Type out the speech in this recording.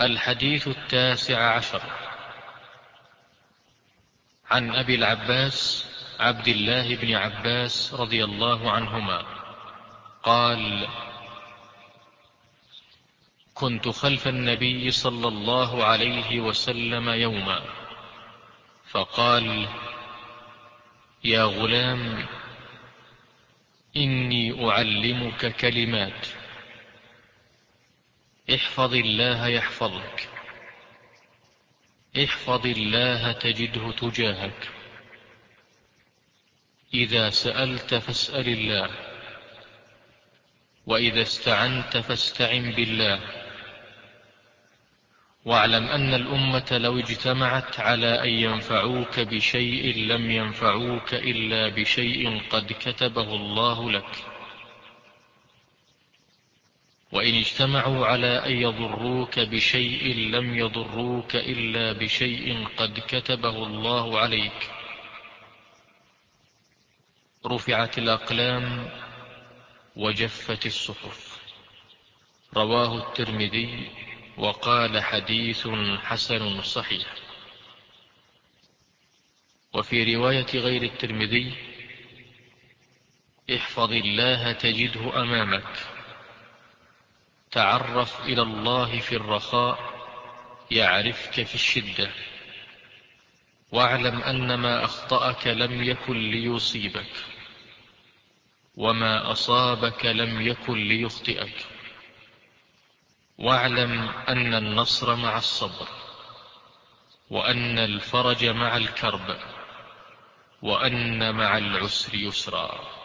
الحديث التاسع عشر. عن أبي العباس عبد الله بن عباس رضي الله عنهما قال كنت خلف النبي صلى الله عليه وسلم يوما فقال يا غلام إني أعلمك كلمات. احفظ الله يحفظك. احفظ الله تجده تجاهك. إذا سألت فاسأل الله. وإذا استعنت فاستعن بالله. واعلم أن الأمة لو اجتمعت على أن ينفعوك بشيء لم ينفعوك إلا بشيء قد كتبه الله لك. وإن اجتمعوا على أن يضروك بشيء لم يضروك إلا بشيء قد كتبه الله عليك. رفعت الأقلام وجفت الصحف. رواه الترمذي وقال حديث حسن صحيح. وفي رواية غير الترمذي احفظ الله تجده أمامك. تعرف إلى الله في الرخاء يعرفك في الشدة. واعلم أن ما أخطأك لم يكن ليصيبك وما أصابك لم يكن ليخطئك. واعلم أن النصر مع الصبر وأن الفرج مع الكرب وأن مع العسر يسرا.